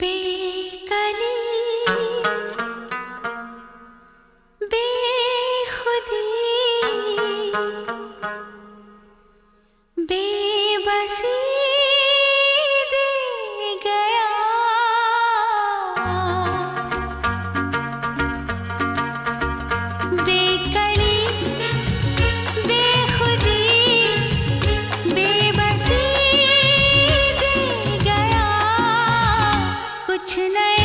बेकली कुछ नए